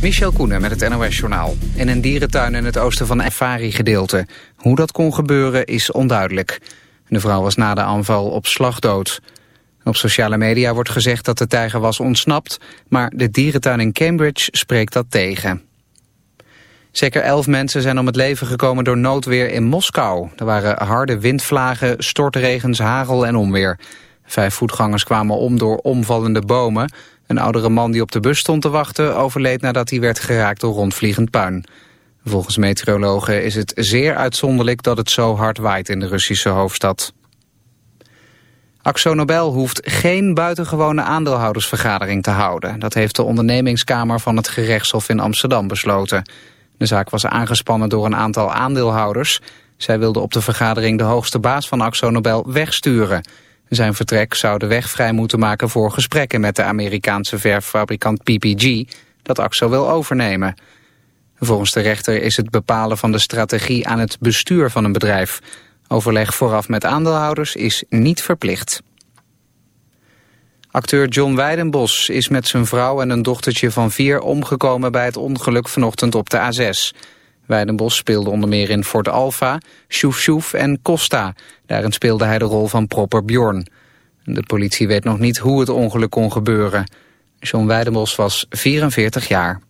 Michel Koenen met het NOS-journaal. In een dierentuin in het oosten van Efari-gedeelte. Hoe dat kon gebeuren is onduidelijk. De vrouw was na de aanval op slag dood. Op sociale media wordt gezegd dat de tijger was ontsnapt... maar de dierentuin in Cambridge spreekt dat tegen. Zeker elf mensen zijn om het leven gekomen door noodweer in Moskou. Er waren harde windvlagen, stortregens, hagel en onweer. Vijf voetgangers kwamen om door omvallende bomen... Een oudere man die op de bus stond te wachten overleed nadat hij werd geraakt door rondvliegend puin. Volgens meteorologen is het zeer uitzonderlijk dat het zo hard waait in de Russische hoofdstad. Axo Nobel hoeft geen buitengewone aandeelhoudersvergadering te houden. Dat heeft de ondernemingskamer van het gerechtshof in Amsterdam besloten. De zaak was aangespannen door een aantal aandeelhouders. Zij wilden op de vergadering de hoogste baas van Axo Nobel wegsturen... Zijn vertrek zou de weg vrij moeten maken voor gesprekken met de Amerikaanse verffabrikant PPG, dat AXO wil overnemen. Volgens de rechter is het bepalen van de strategie aan het bestuur van een bedrijf. Overleg vooraf met aandeelhouders is niet verplicht. Acteur John Weidenbos is met zijn vrouw en een dochtertje van vier omgekomen bij het ongeluk vanochtend op de A6. Weidenbos speelde onder meer in Fort Sjoef Sjoef en Costa. Daarin speelde hij de rol van Proper Bjorn. De politie weet nog niet hoe het ongeluk kon gebeuren. John Weidenbos was 44 jaar.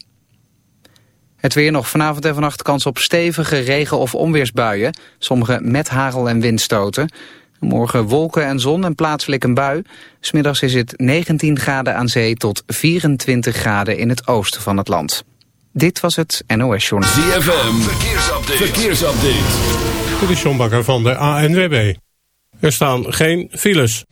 Het weer nog vanavond en vannacht kans op stevige regen- of onweersbuien. Sommige met hagel en windstoten. Morgen wolken en zon en plaatselijk een bui. Smiddags is het 19 graden aan zee tot 24 graden in het oosten van het land. Dit was het NOS Journal. ZFM, verkeersupdate. verkeersupdate. Dit is John Bakker van de ANWB. Er staan geen files.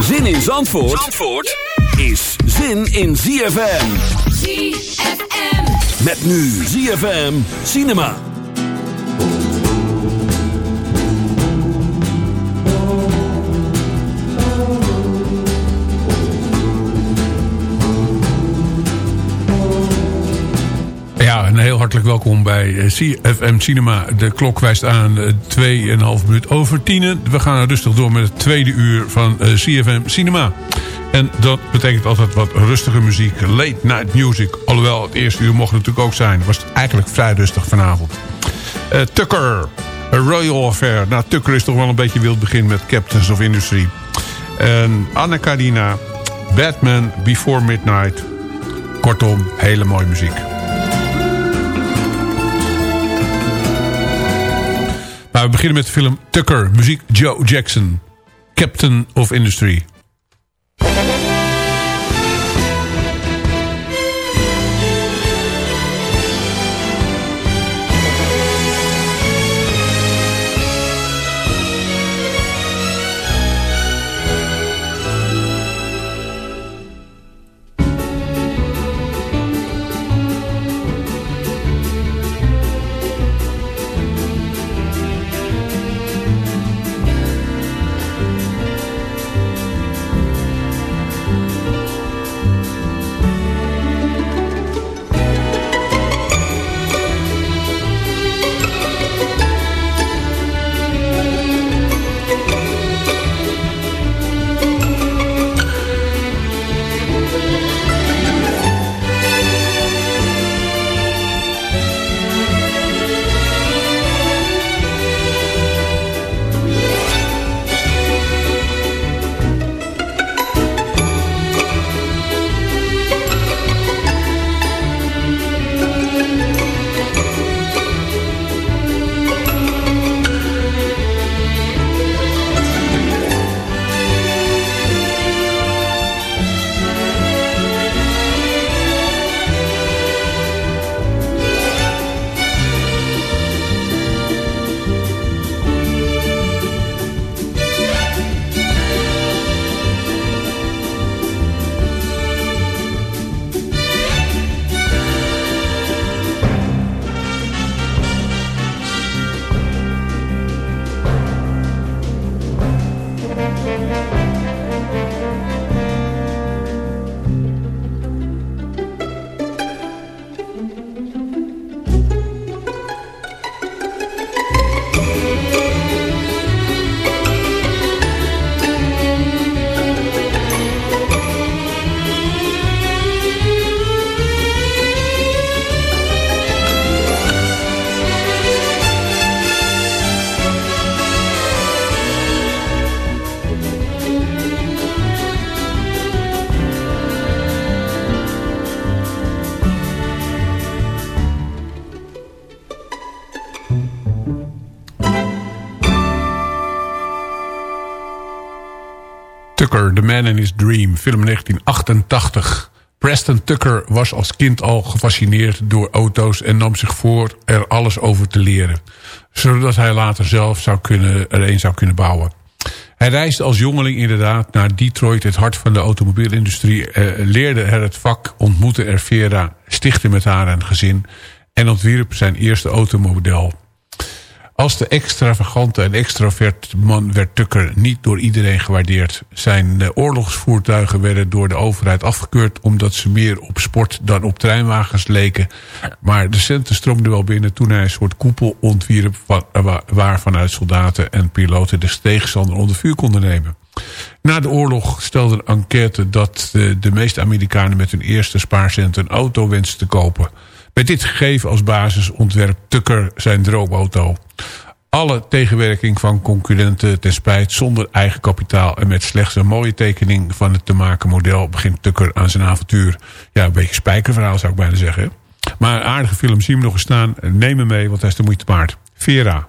Zin in Zandvoort, Zandvoort is zin in ZFM. ZFM. Met nu ZFM Cinema. Hartelijk welkom bij eh, CFM Cinema. De klok wijst aan 2,5 minuut over tienen. We gaan rustig door met het tweede uur van eh, CFM Cinema. En dat betekent altijd wat rustige muziek. Late night music. Alhoewel, het eerste uur mocht natuurlijk ook zijn. Was het eigenlijk vrij rustig vanavond. Uh, Tucker. A Royal Affair. Nou, Tucker is toch wel een beetje wild begin met Captains of Industry. En Anna Karina. Batman Before Midnight. Kortom, hele mooie muziek. Maar we beginnen met de film Tucker. Muziek Joe Jackson. Captain of Industry. The Man in His Dream, film 1988. Preston Tucker was als kind al gefascineerd door auto's... en nam zich voor er alles over te leren. Zodat hij later zelf zou kunnen, er een zou kunnen bouwen. Hij reisde als jongeling inderdaad naar Detroit, het hart van de automobielindustrie. Eh, leerde er het vak, ontmoette er Vera, stichtte met haar een gezin... en ontwierp zijn eerste automodel. Als de extravagante en extrovert man werd Tucker niet door iedereen gewaardeerd. Zijn eh, oorlogsvoertuigen werden door de overheid afgekeurd... omdat ze meer op sport dan op treinwagens leken. Maar de centen stroomden wel binnen toen hij een soort koepel ontwierp... waar vanuit soldaten en piloten de tegenstander onder vuur konden nemen. Na de oorlog stelde een enquête dat de, de meeste Amerikanen... met hun eerste spaarcenten een auto wensten te kopen... Met dit gegeven als basis ontwerpt Tucker zijn droomauto. Alle tegenwerking van concurrenten ten spijt zonder eigen kapitaal... en met slechts een mooie tekening van het te maken model... begint Tucker aan zijn avontuur. Ja, een beetje spijkerverhaal zou ik bijna zeggen. Maar aardige film, zien we nog eens staan. Neem hem mee, want hij is de moeite waard. Vera.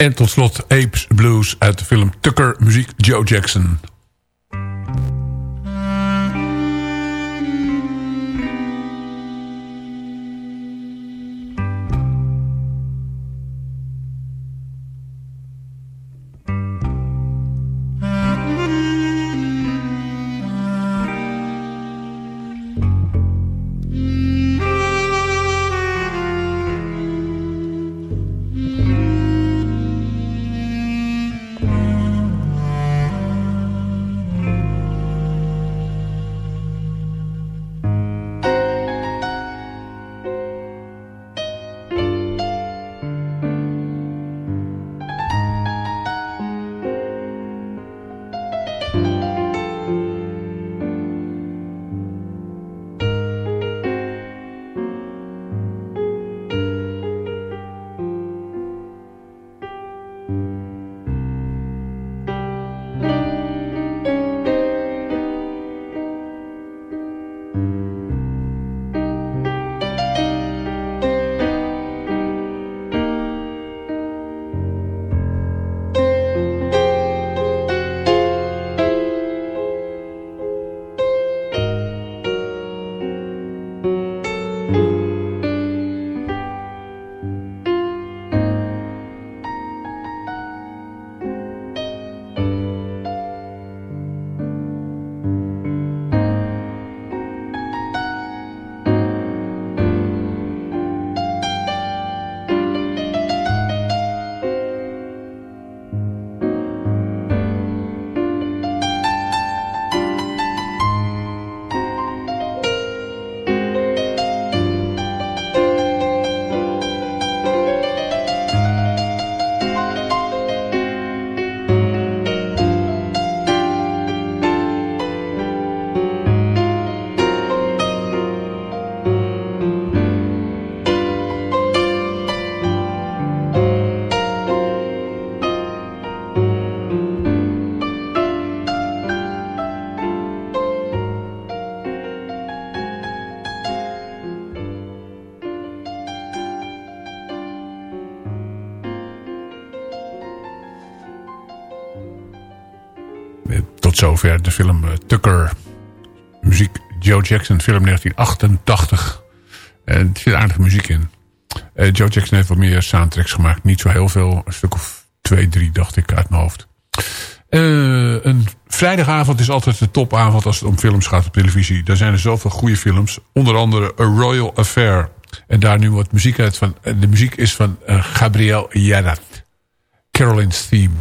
En tot slot Apes Blues uit de film Tucker, muziek Joe Jackson. Zover de film eh, Tucker. Muziek Joe Jackson, film 1988. En er zit aardige muziek in. Uh, Joe Jackson heeft wat meer soundtracks gemaakt. Niet zo heel veel. Een stuk of twee, drie dacht ik uit mijn hoofd. Een vrijdagavond is altijd de topavond als het om films gaat op televisie. Daar zijn er zoveel goede films. Onder andere A Royal Affair. En daar nu wat muziek uit van. De muziek is van uh, Gabriel Yadat. Caroline's Theme.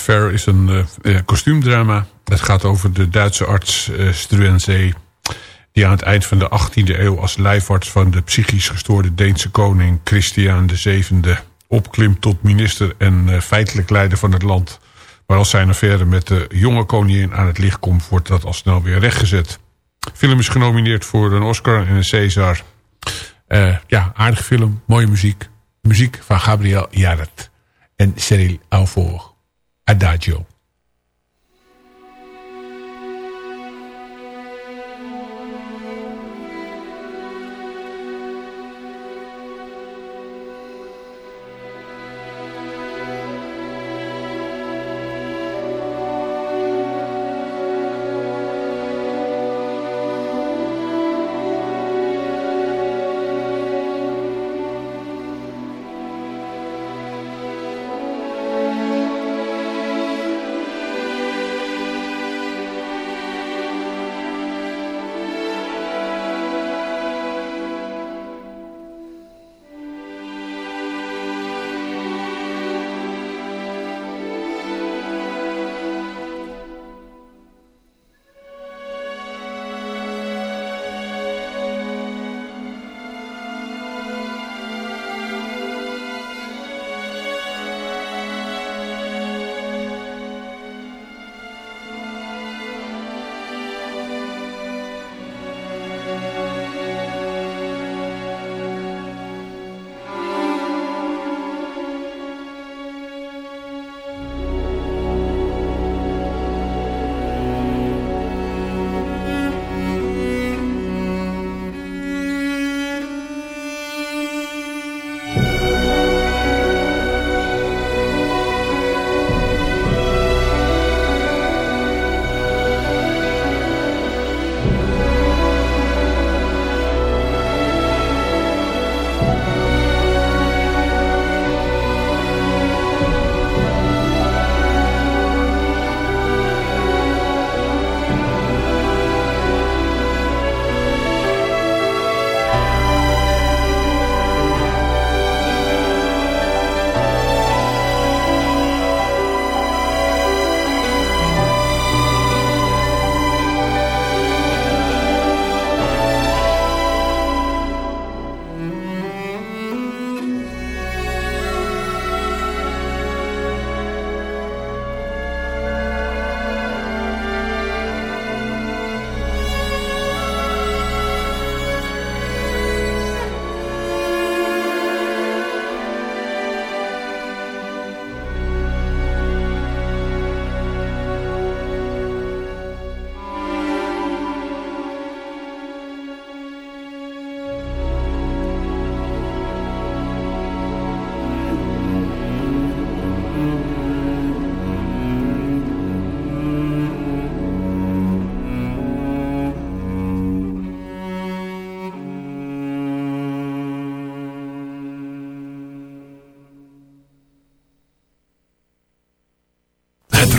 Affair is een uh, kostuumdrama. Het gaat over de Duitse arts uh, Struensee... die aan het eind van de 18e eeuw als lijfarts... van de psychisch gestoorde Deense koning Christian VII... opklimt tot minister en uh, feitelijk leider van het land. Maar als zijn affaire met de jonge koningin aan het licht komt... wordt dat al snel weer rechtgezet. De film is genomineerd voor een Oscar en een César. ja, aardige film, mooie muziek. Muziek van Gabriel Jaret en Cyril Alvor. Adagio.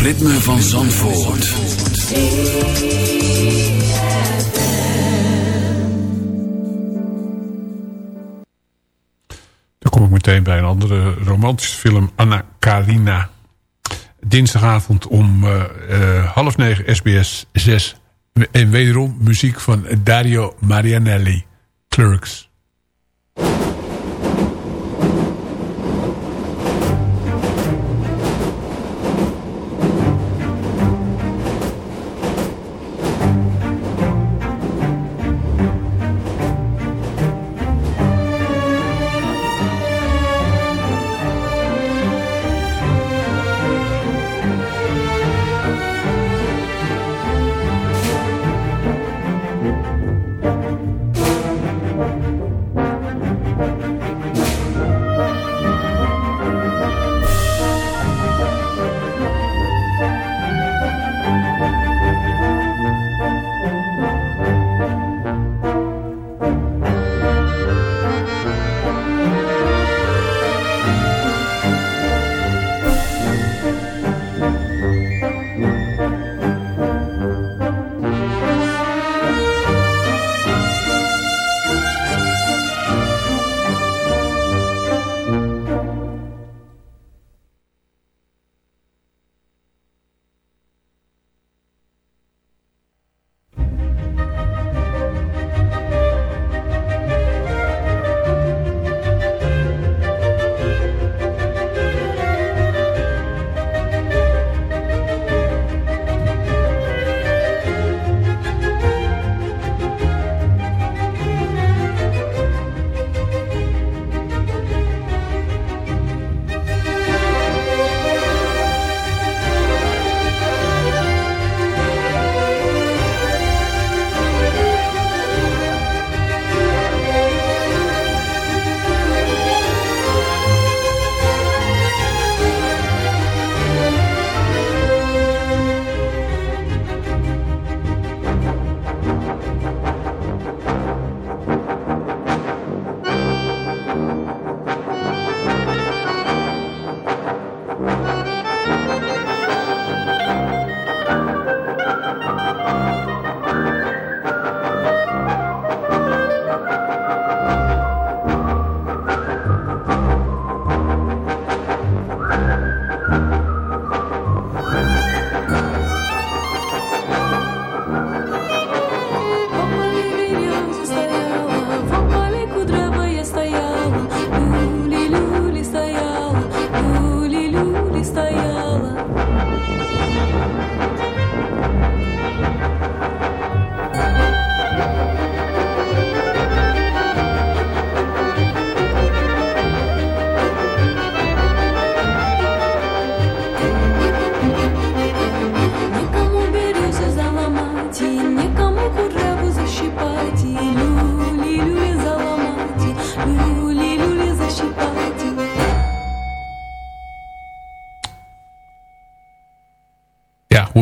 Ritme van Zandvoort. Dan kom ik meteen bij een andere romantische film, Anna Karina. Dinsdagavond om uh, uh, half negen SBS 6. En wederom muziek van Dario Marianelli, Clerks.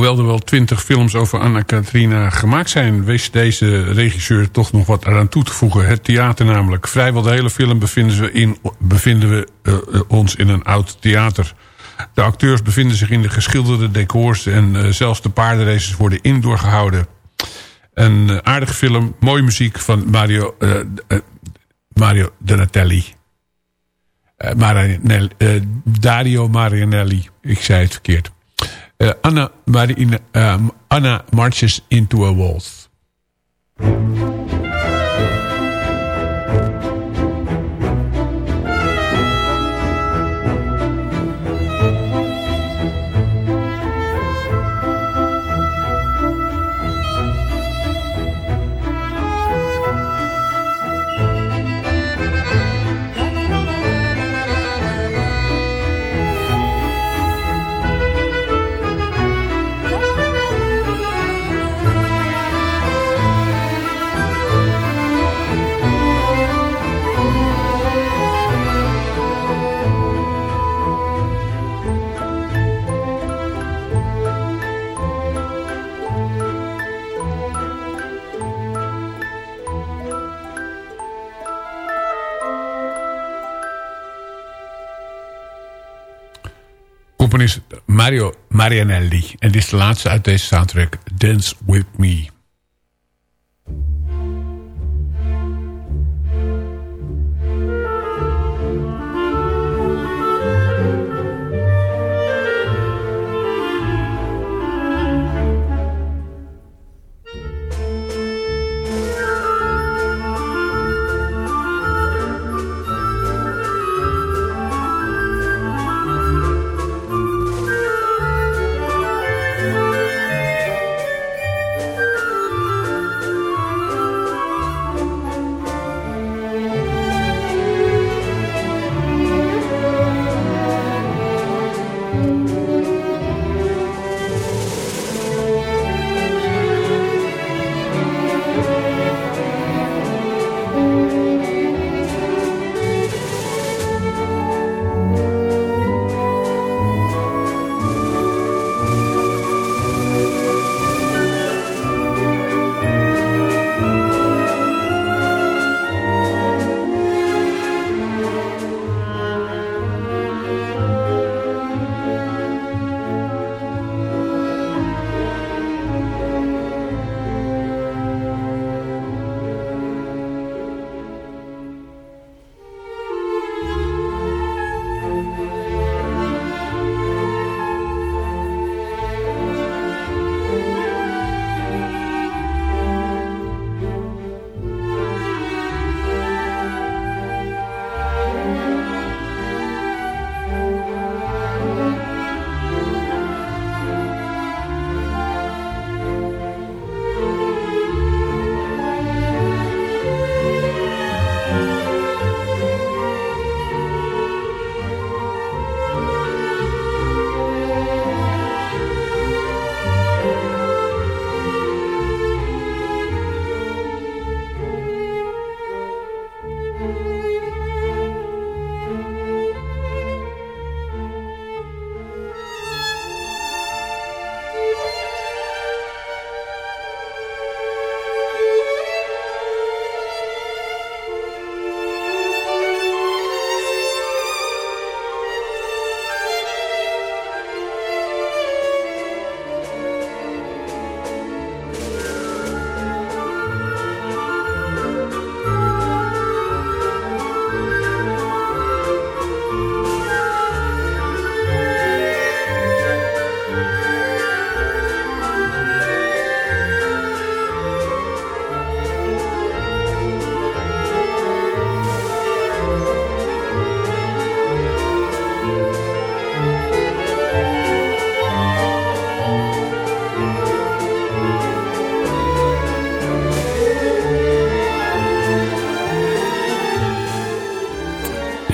Hoewel er wel twintig films over Anna-Katrina gemaakt zijn... wist deze regisseur toch nog wat eraan toe te voegen. Het theater namelijk. Vrijwel de hele film bevinden we, in, bevinden we uh, ons in een oud theater. De acteurs bevinden zich in de geschilderde decors... en uh, zelfs de paardenraces worden indoor gehouden. Een uh, aardige film, mooie muziek van Mario, Mario Donatelli. Marinelli, Dario Marianelli. Ik zei het verkeerd. Uh, Anna, Marina, um, Anna marches into a waltz. Mario Marianelli. En dit is de laatste uit deze soundtrack, Dance With Me.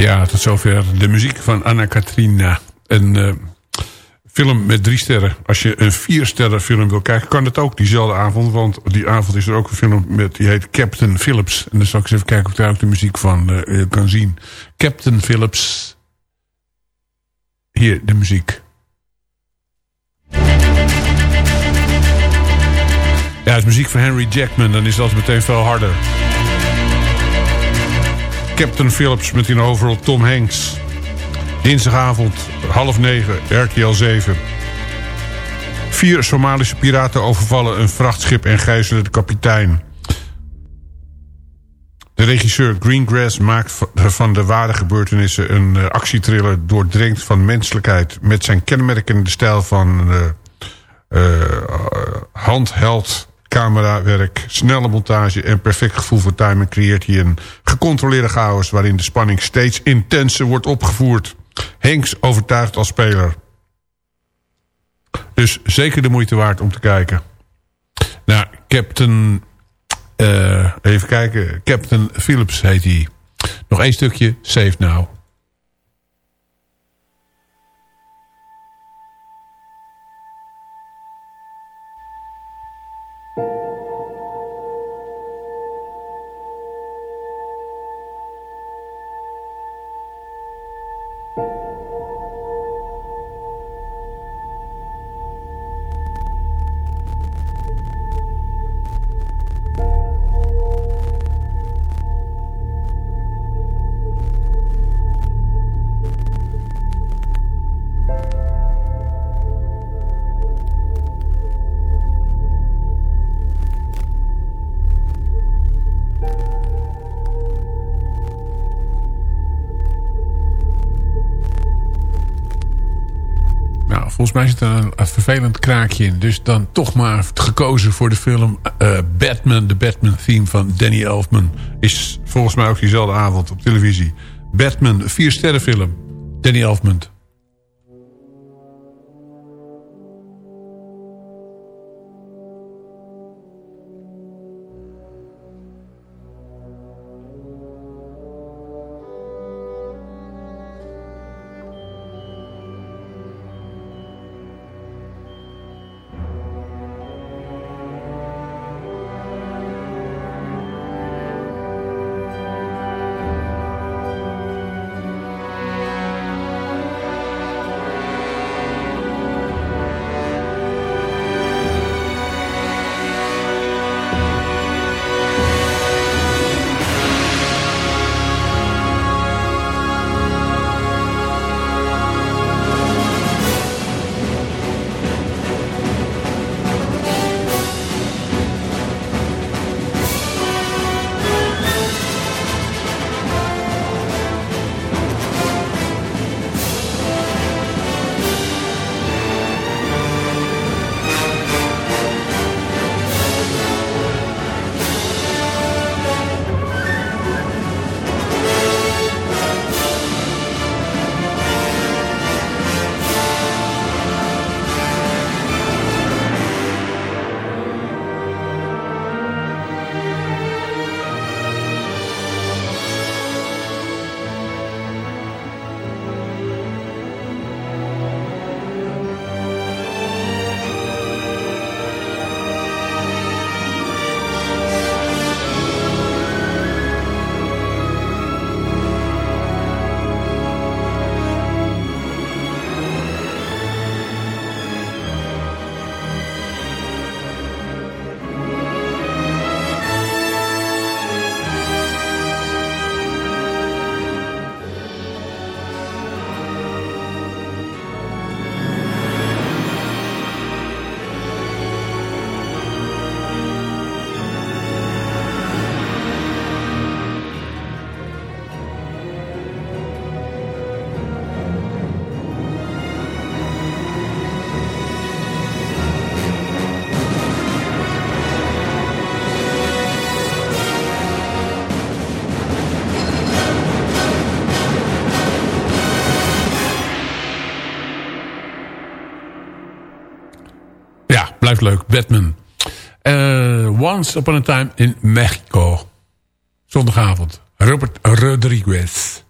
Ja, tot zover de muziek van Anna Katrina. Een uh, film met drie sterren. Als je een vier sterren film wil kijken, kan het ook diezelfde avond. Want die avond is er ook een film met, die heet Captain Phillips. En dan zal ik eens even kijken of ik daar ook de muziek van uh, kan zien. Captain Phillips. Hier, de muziek. MUZIEK Ja, het is muziek van Henry Jackman. Dan is dat meteen veel harder. Captain Phillips met in overal Tom Hanks. Dinsdagavond, half negen, RTL 7. Vier Somalische piraten overvallen een vrachtschip en gijzelen de kapitein. De regisseur Greengrass maakt van de ware gebeurtenissen... een uh, actietriller doordrenkt van menselijkheid... met zijn kenmerkende stijl van uh, uh, handheld camerawerk... snelle montage en perfect gevoel voor timing... creëert hij een gecontroleerde chaos... waarin de spanning steeds intenser wordt opgevoerd. Hanks overtuigt als speler. Dus zeker de moeite waard om te kijken. Nou, Captain... Uh, even kijken. Captain Phillips heet hij. Nog één stukje. Save Now. Mij zit er een, vervelend kraakje in. Dus dan toch maar gekozen voor de film uh, Batman. De Batman theme van Danny Elfman. Is volgens mij ook diezelfde avond op televisie. Batman, vier sterren film. Danny Elfman. Blijft leuk. Batman. Uh, Once Upon a Time in Mexico. Zondagavond. Robert Rodriguez.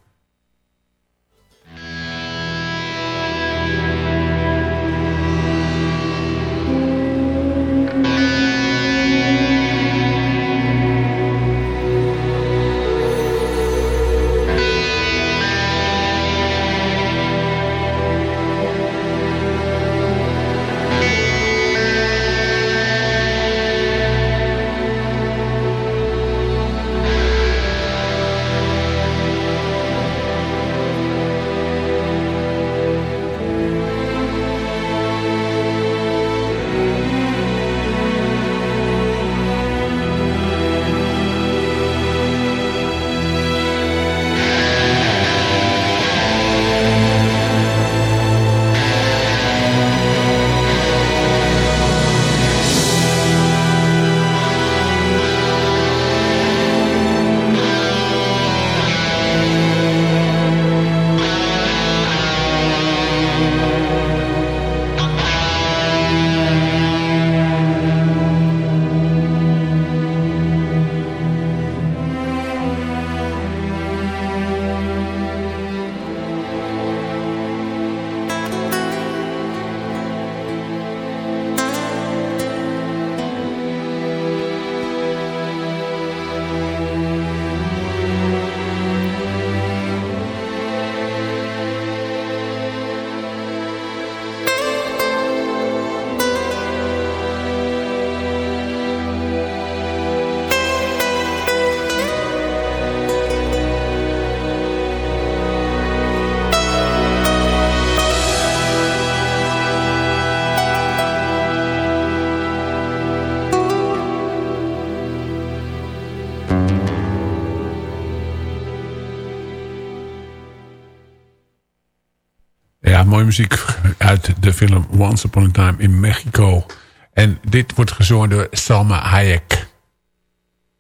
Muziek uit de film Once Upon a Time in Mexico. En dit wordt gezongen door Salma Hayek.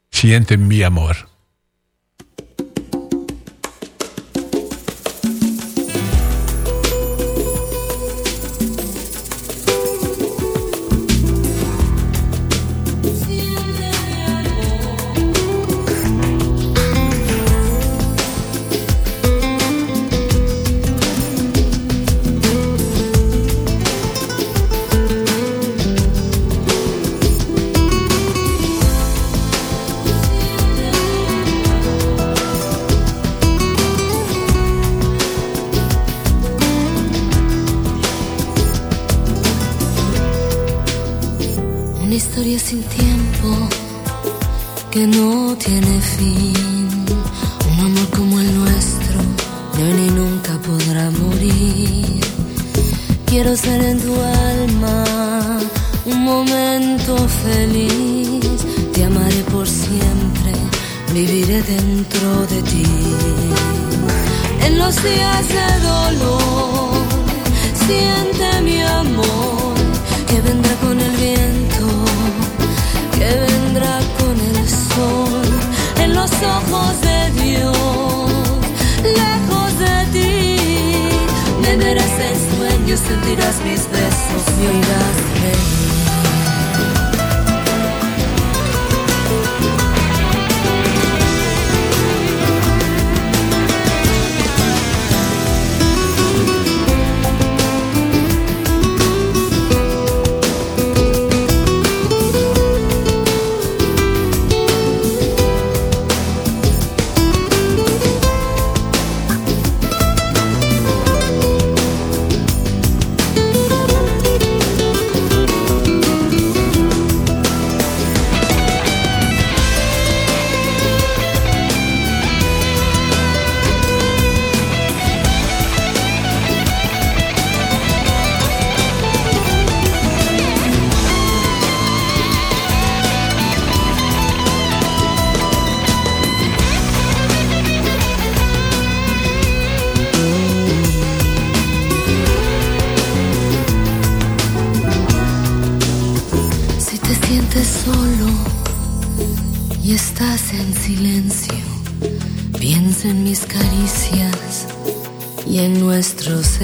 Siente mi amor.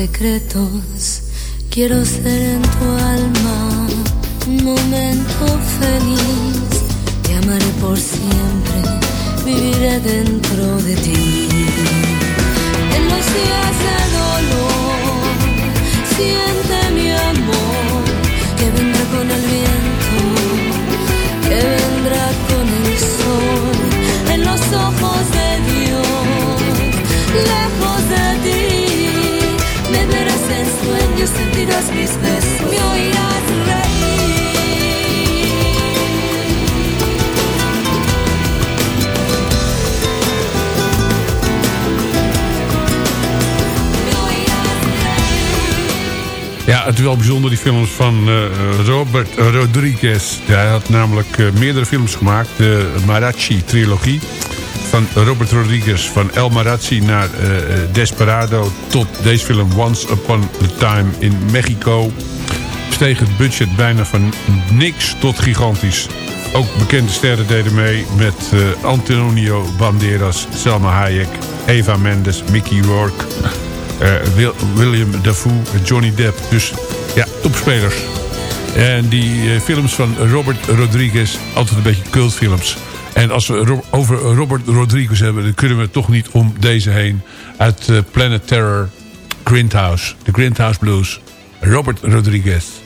Secretos. Quiero ser en tu alma un momento feliz. Te amaré por siempre, viviré dentro de ti. En los días de dolor, siente Ja, het is wel bijzonder, die films van uh, Robert Rodriguez. Hij had namelijk uh, meerdere films gemaakt. De Marachi-trilogie van Robert Rodriguez. Van El Marazzi naar uh, Desperado tot deze film Once Upon a Time in Mexico. Steeg het budget bijna van niks tot gigantisch. Ook bekende sterren deden mee met uh, Antonio Banderas, Selma Hayek, Eva Mendes, Mickey Rourke, William Dafoe, Johnny Depp. Dus ja, topspelers. En die films van Robert Rodriguez, altijd een beetje cultfilms. En als we over Robert Rodriguez hebben... dan kunnen we toch niet om deze heen. Uit uh, Planet Terror, Grindhouse. De Grindhouse Blues. Robert Rodriguez.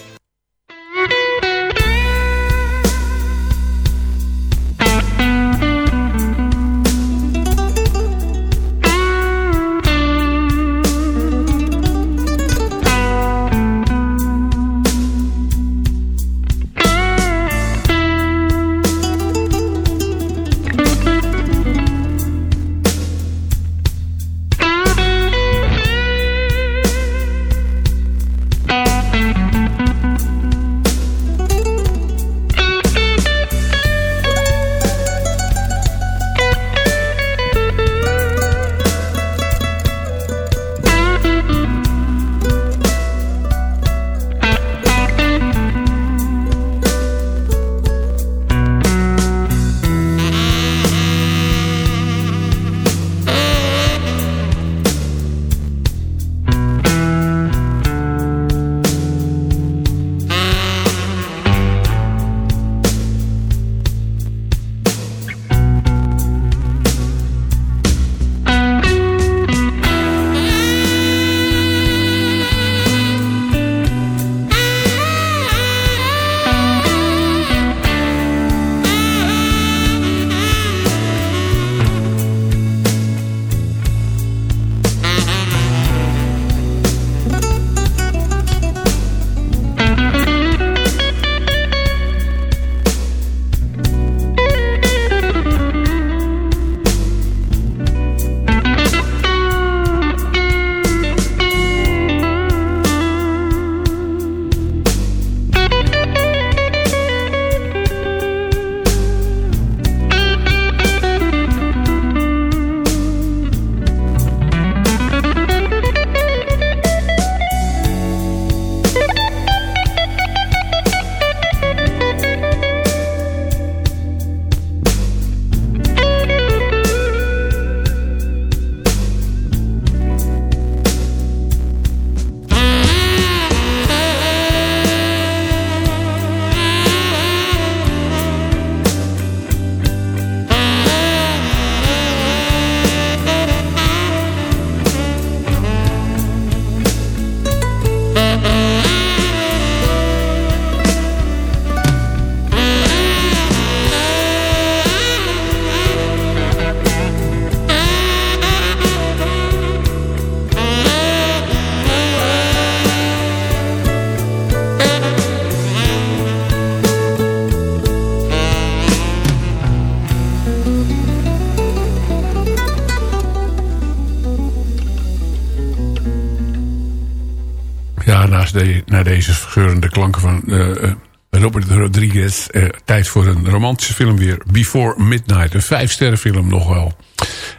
Klanken van uh, Robert Rodriguez... Uh, tijd voor een romantische film weer. Before Midnight, een vijfsterrenfilm nog wel.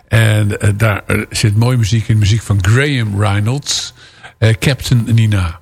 En daar zit mooie muziek in. Muziek van Graham Reynolds. Captain Nina.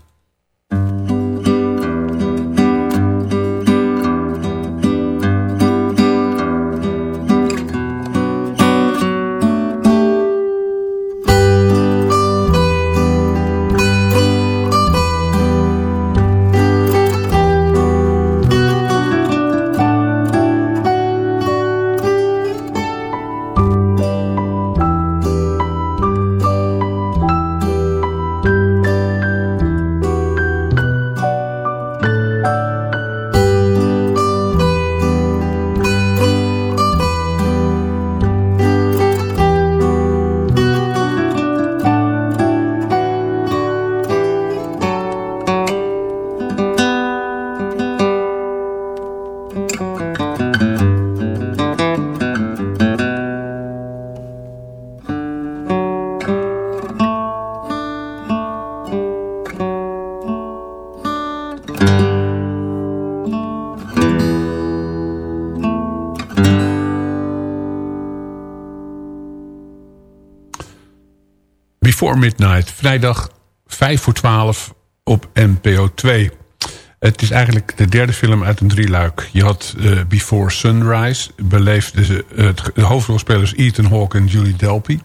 Before Midnight. Vrijdag 5 voor 12 op NPO 2. Het is eigenlijk de derde film uit een drieluik. Je had uh, Before Sunrise. Beleefde ze, uh, de hoofdrolspelers Ethan Hawke en Julie Delpy.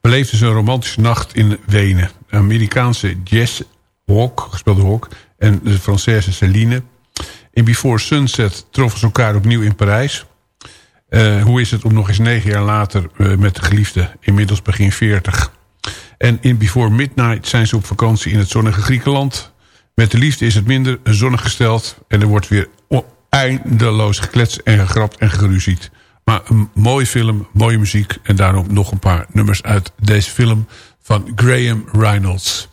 Beleefden ze een romantische nacht in Wenen. De Amerikaanse Jess Hawke, gespeelde Hawke. En de Française Celine. In Before Sunset troffen ze elkaar opnieuw in Parijs. Uh, hoe is het om nog eens negen jaar later met de geliefde, inmiddels begin 40 en in Before Midnight zijn ze op vakantie in het zonnige Griekenland. Met de liefde is het minder zonnig gesteld. En er wordt weer eindeloos gekletst en gegrapt en geruzied. Maar een mooie film, mooie muziek. En daarom nog een paar nummers uit deze film van Graham Reynolds.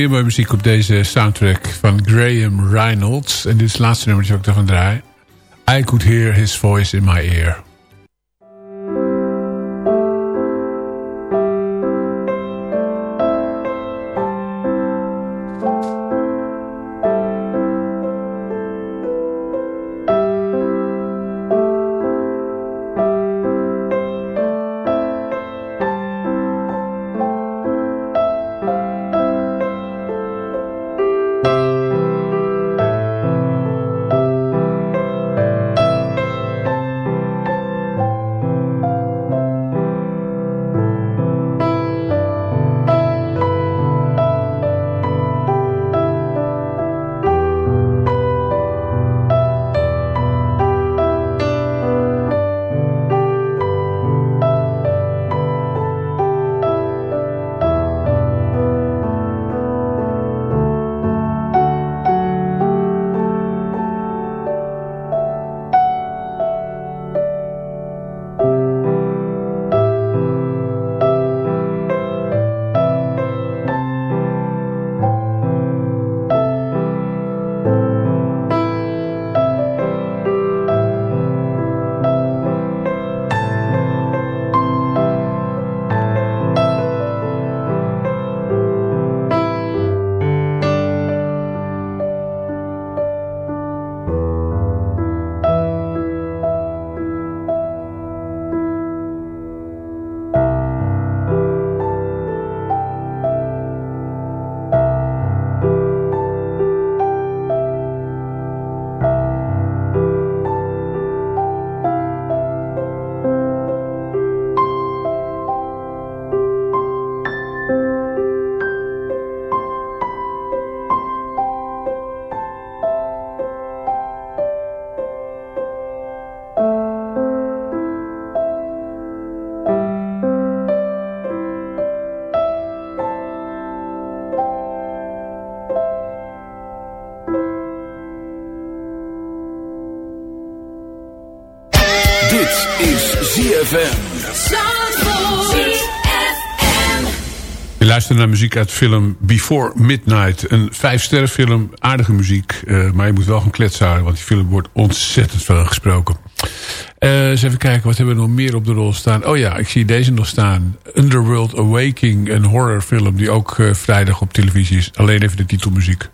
Er meer mooie muziek op deze soundtrack van Graham Reynolds. En dit is het laatste nummer dat ik draai. I could hear his voice in my ear. Luisteren naar muziek uit de film Before Midnight. Een vijf film, aardige muziek. Uh, maar je moet wel gaan kletsen want die film wordt ontzettend veel gesproken. Uh, eens even kijken, wat hebben we nog meer op de rol staan? Oh ja, ik zie deze nog staan. Underworld Awakening, een horrorfilm die ook uh, vrijdag op televisie is. Alleen even de titelmuziek.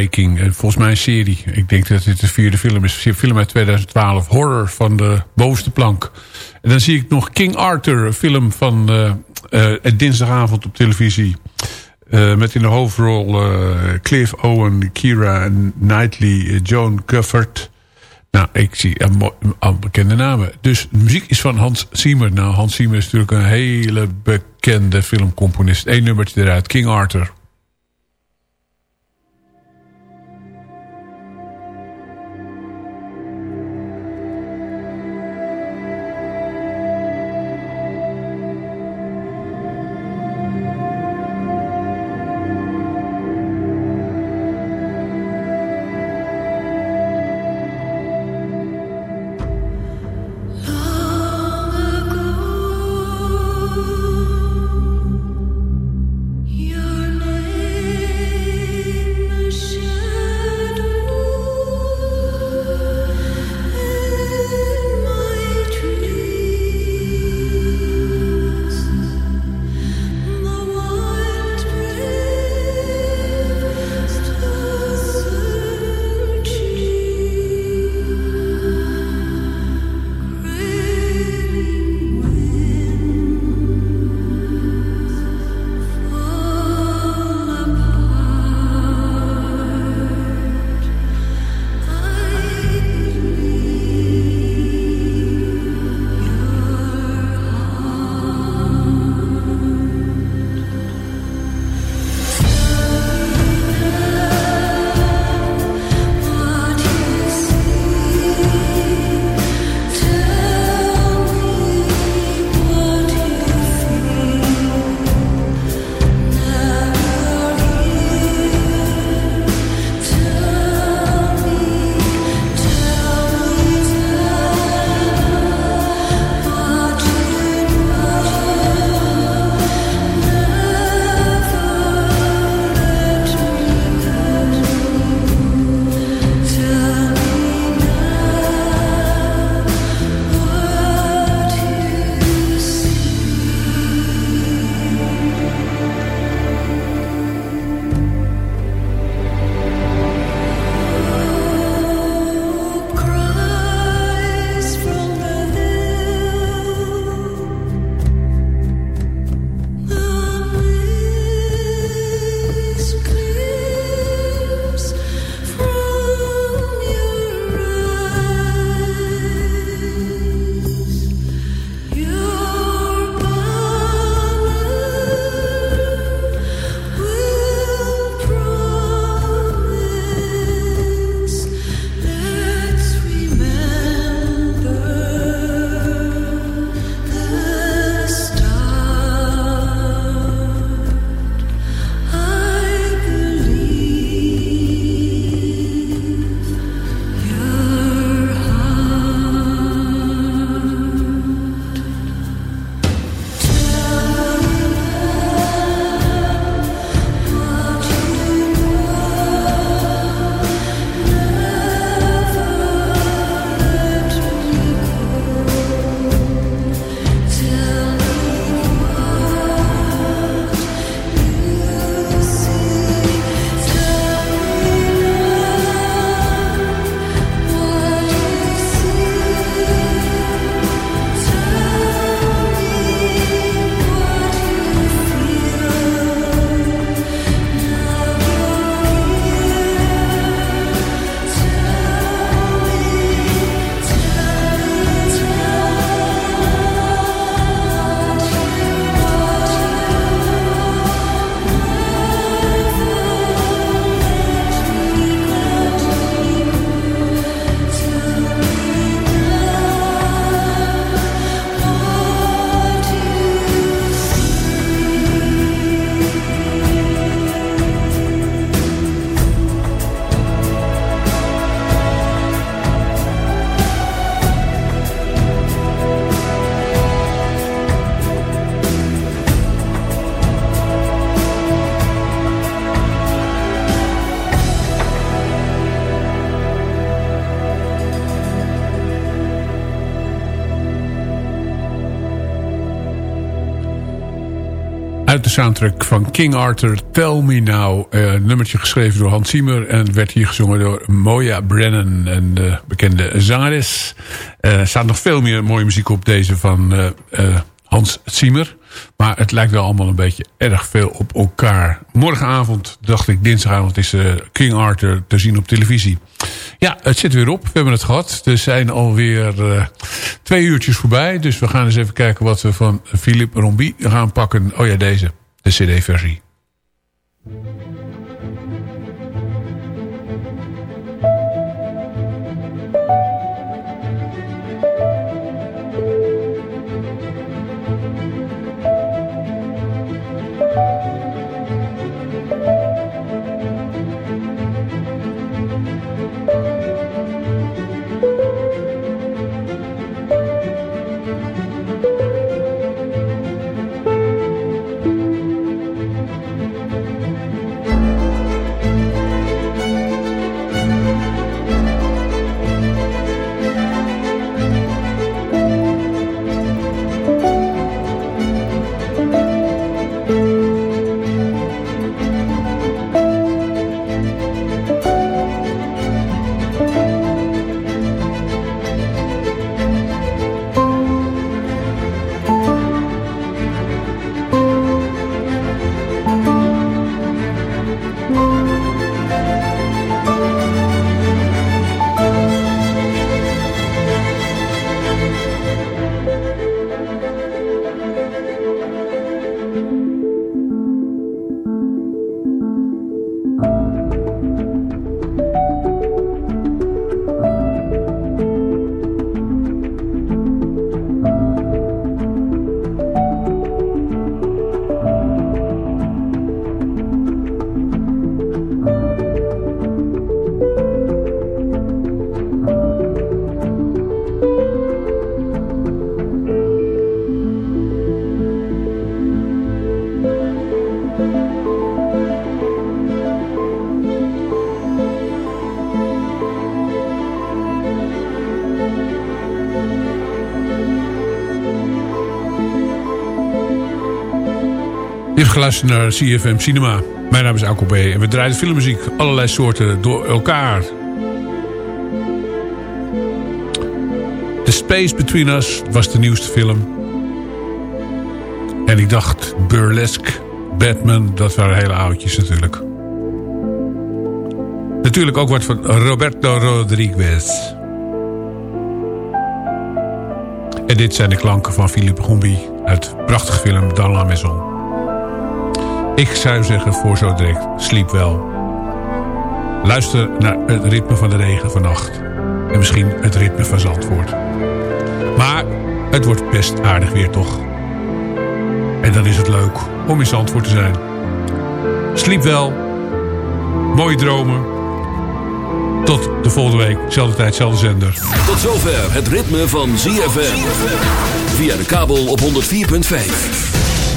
Awakening. Volgens mij een serie. Ik denk dat dit de vierde film is. Een film uit 2012. Horror van de bovenste plank. En dan zie ik nog King Arthur. Een film van uh, uh, dinsdagavond op televisie. Uh, met in de hoofdrol Cliff Owen, Kira Knightley, Joan Cuffert. Nou, ik zie al bekende namen. Dus de muziek is van Hans Zimmer. Nou, Hans Zimmer is natuurlijk een hele bekende filmcomponist. Eén nummertje eruit, King Arthur. Uit de soundtrack van King Arthur, Tell Me Now. Uh, nummertje geschreven door Hans Zimmer. En werd hier gezongen door Moya Brennan, een uh, bekende zangeres. Uh, er staat nog veel meer mooie muziek op deze van Hans Zimmer. Maar het lijkt wel allemaal een beetje erg veel op elkaar. Morgenavond, dacht ik, dinsdagavond is King Arthur te zien op televisie. Ja, het zit weer op. We hebben het gehad. Er zijn alweer uh, twee uurtjes voorbij. Dus we gaan eens even kijken wat we van Philippe Rombi gaan pakken. Oh ja, deze. De cd-versie. geluisterd naar CFM Cinema. Mijn naam is Alko B. En we draaien filmmuziek. Allerlei soorten door elkaar. The Space Between Us was de nieuwste film. En ik dacht Burlesque, Batman, dat waren hele oudjes natuurlijk. Natuurlijk ook wat van Roberto Rodriguez. En dit zijn de klanken van Philippe Gombi uit prachtige film Dans la Maison. Ik zou zeggen voor zo direct, sliep wel. Luister naar het ritme van de regen vannacht. En misschien het ritme van Zandvoort. Maar het wordt best aardig weer toch. En dan is het leuk om in Zandvoort te zijn. Sliep wel. Mooie dromen. Tot de volgende week. Zelfde tijd, zelfde zender. Tot zover het ritme van ZFM. Via de kabel op 104.5.